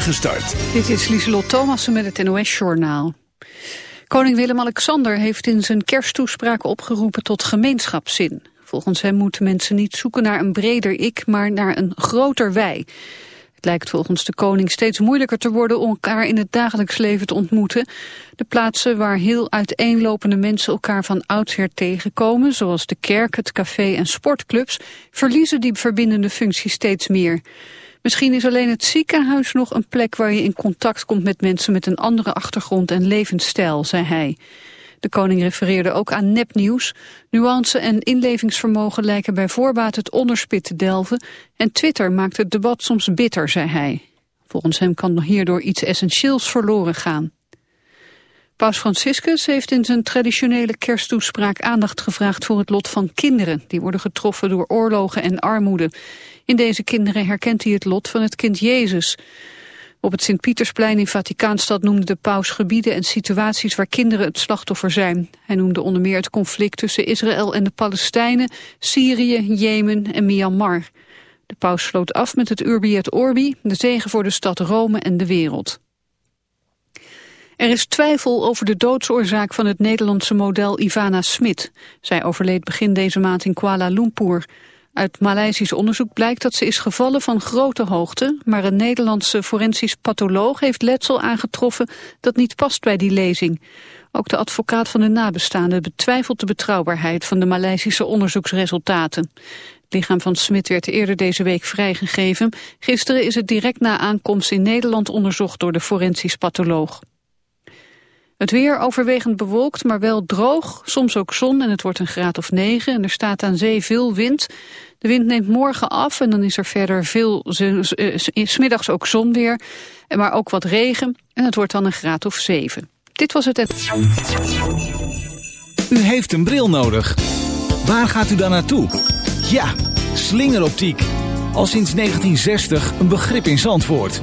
start. Dit is Lieselot Thomassen met het NOS-journaal. Koning Willem-Alexander heeft in zijn kersttoespraak opgeroepen tot gemeenschapszin. Volgens hem moeten mensen niet zoeken naar een breder ik, maar naar een groter wij. Het lijkt volgens de koning steeds moeilijker te worden om elkaar in het dagelijks leven te ontmoeten. De plaatsen waar heel uiteenlopende mensen elkaar van oudsher tegenkomen, zoals de kerk, het café en sportclubs, verliezen die verbindende functie steeds meer. Misschien is alleen het ziekenhuis nog een plek waar je in contact komt met mensen met een andere achtergrond en levensstijl, zei hij. De koning refereerde ook aan nepnieuws. Nuance en inlevingsvermogen lijken bij voorbaat het onderspit te delven en Twitter maakt het debat soms bitter, zei hij. Volgens hem kan hierdoor iets essentieels verloren gaan. Paus Franciscus heeft in zijn traditionele kersttoespraak aandacht gevraagd voor het lot van kinderen die worden getroffen door oorlogen en armoede. In deze kinderen herkent hij het lot van het kind Jezus. Op het Sint-Pietersplein in Vaticaanstad noemde de paus gebieden en situaties waar kinderen het slachtoffer zijn. Hij noemde onder meer het conflict tussen Israël en de Palestijnen, Syrië, Jemen en Myanmar. De paus sloot af met het Urbi et Orbi, de zegen voor de stad Rome en de wereld. Er is twijfel over de doodsoorzaak van het Nederlandse model Ivana Smit. Zij overleed begin deze maand in Kuala Lumpur. Uit Maleisisch onderzoek blijkt dat ze is gevallen van grote hoogte, maar een Nederlandse forensisch patholoog heeft letsel aangetroffen dat niet past bij die lezing. Ook de advocaat van de nabestaanden betwijfelt de betrouwbaarheid van de Maleisische onderzoeksresultaten. Het lichaam van Smit werd eerder deze week vrijgegeven. Gisteren is het direct na aankomst in Nederland onderzocht door de forensisch patholoog. Het weer overwegend bewolkt, maar wel droog, soms ook zon en het wordt een graad of 9 en er staat aan zee veel wind. De wind neemt morgen af en dan is er verder veel, smiddags ook zon weer, maar ook wat regen en het wordt dan een graad of 7. Dit was het. U heeft een bril nodig. Waar gaat u dan naartoe? Ja, slingeroptiek. Al sinds 1960 een begrip in Zandvoort.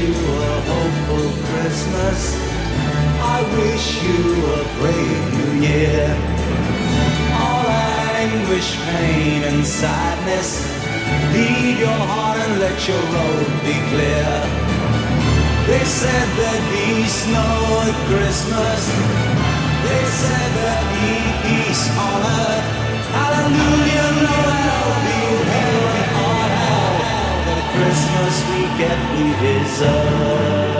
you a hopeful Christmas. I wish you a brave new year. All anguish, pain, and sadness, leave your heart and let your road be clear. They said that he snow at Christmas. They said that he peace on earth. Hallelujah. Christmas we get we deserve.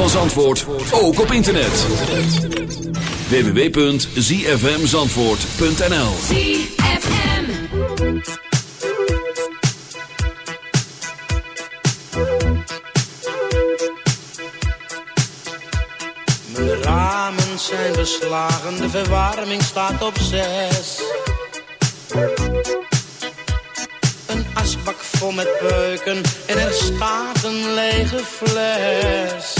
Van Zandvoort ook op internet. www.zfmzandvoort.nl ZFM Mijn ramen zijn beslagen, de verwarming staat op zes. Een asbak vol met peuken en er staat een lege fles.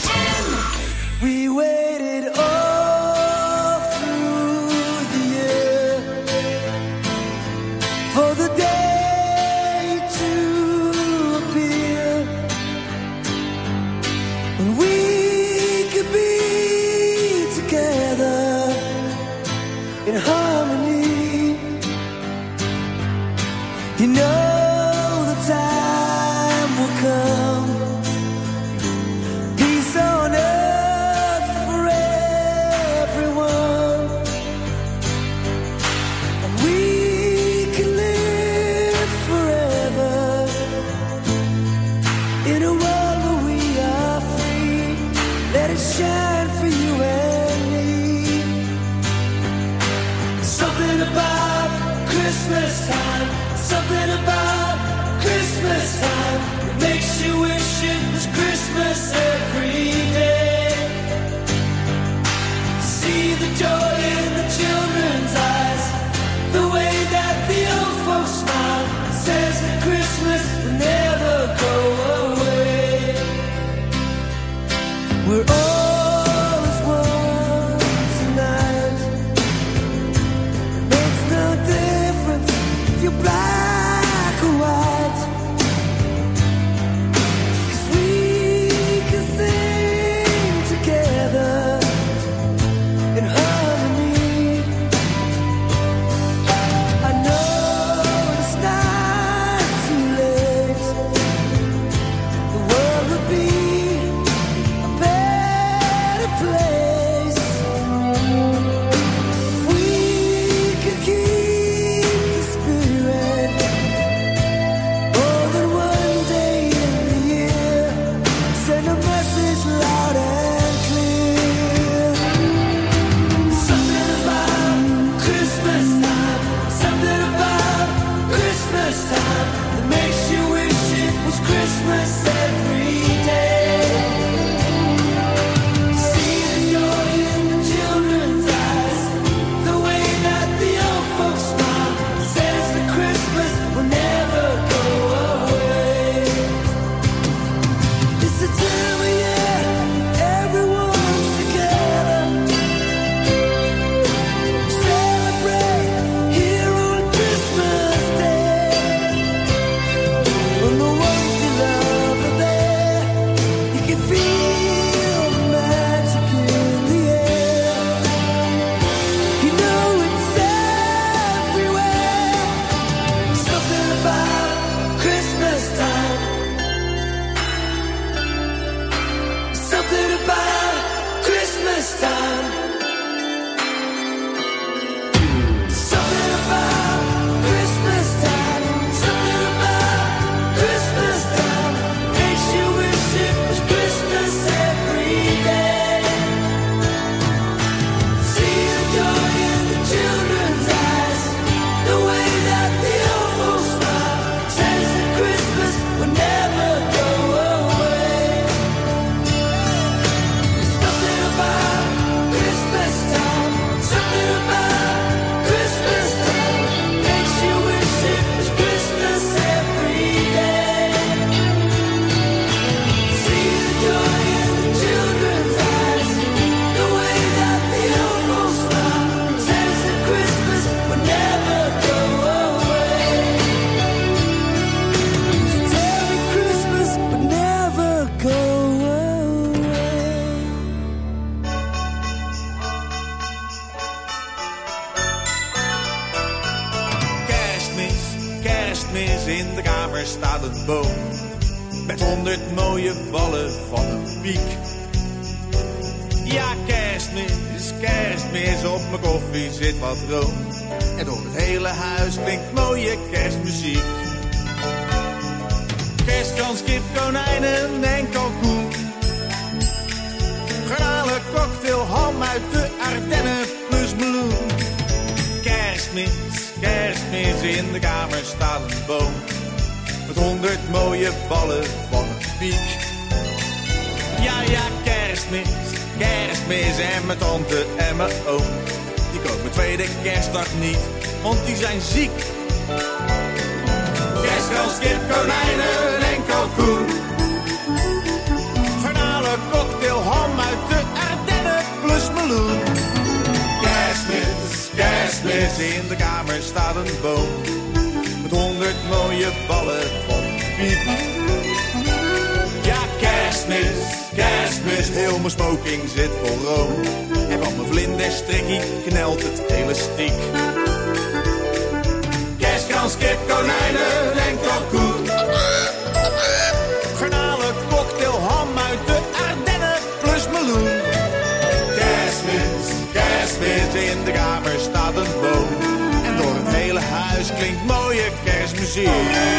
yeah.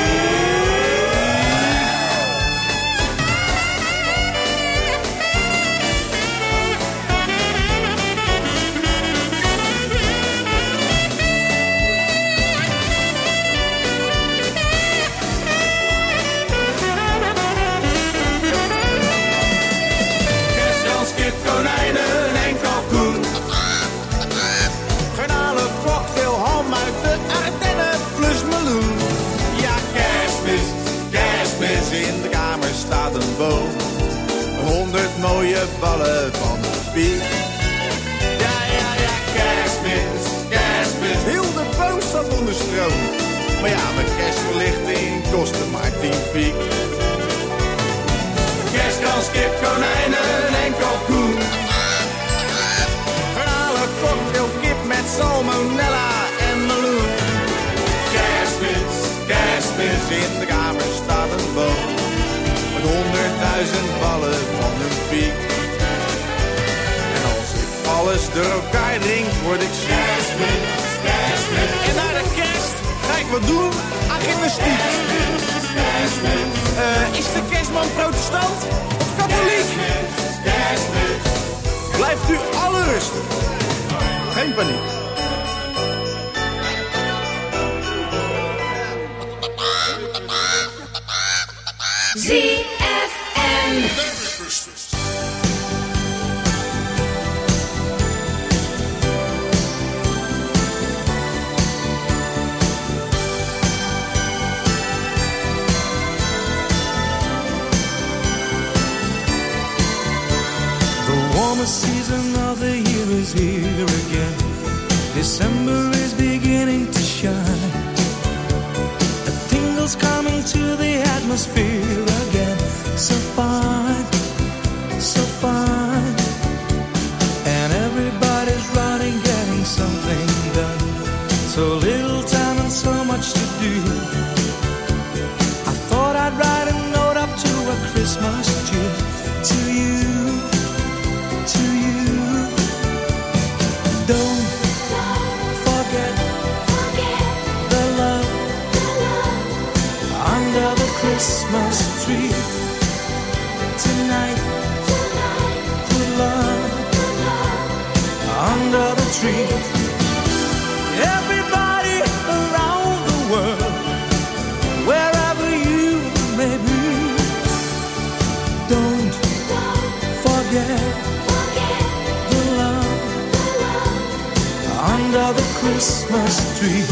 The season of the year is here again. December is beginning to shine. A tingle's coming to the atmosphere. Christmas tree.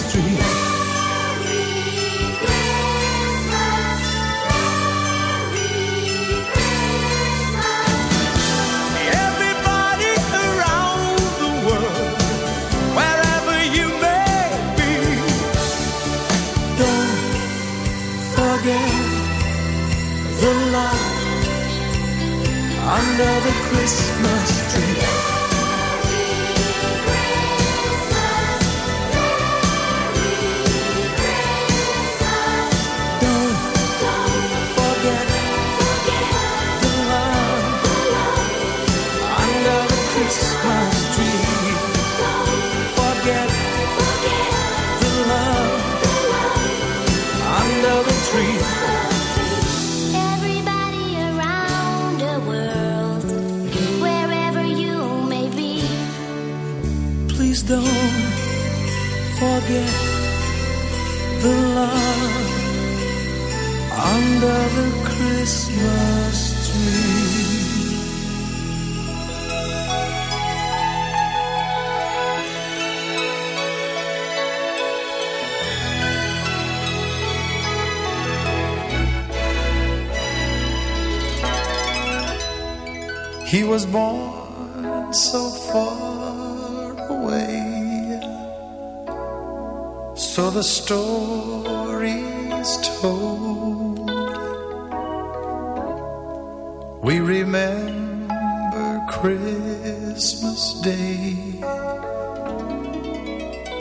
another Christmas. Don't forget the love under the Christmas tree. He was born the stories told. We remember Christmas Day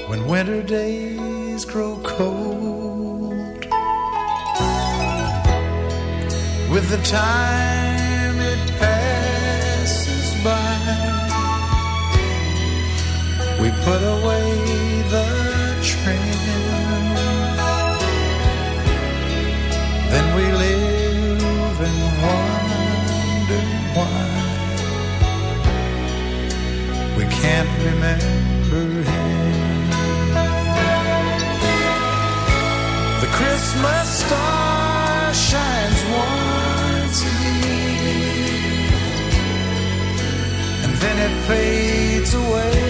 when winter days grow cold. With the time it passes by, we put away we live and wonder why we can't remember him. The Christmas star shines once a year, and then it fades away.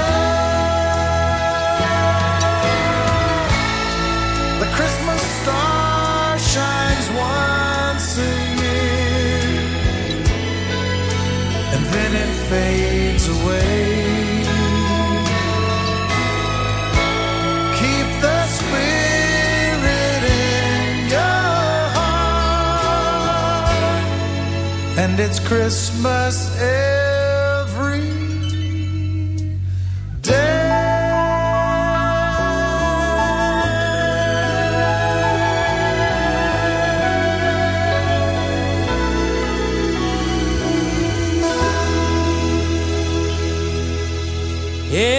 Then it fades away. Keep the spirit in your heart, and it's Christmas every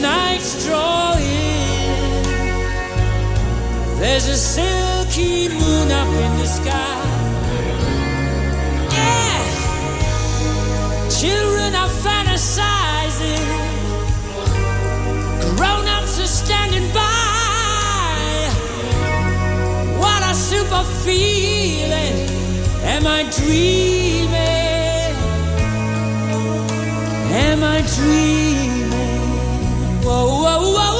night's drawing. There's a silky moon up in the sky. Yeah, children are fantasizing. Grown-ups are standing by. What a super feeling! Am I dreaming? Am I dreaming? Whoa, whoa, whoa,